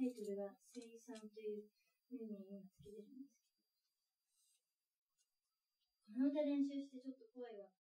タイトルが生産というふうに今つけてるんですけど。この歌練習してちょっと怖いわ。